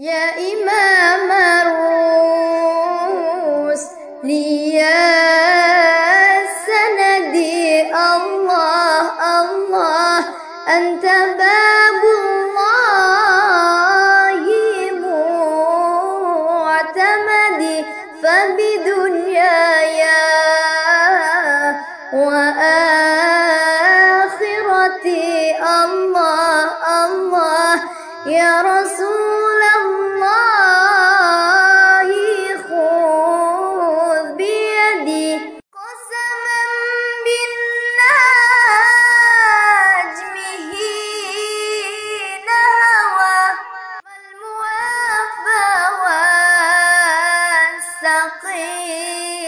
يا إمام الرسل يا سندي الله الله أنت باب الله معتمدي فبدنياي وآخرتي الله الله يا رسول yeah.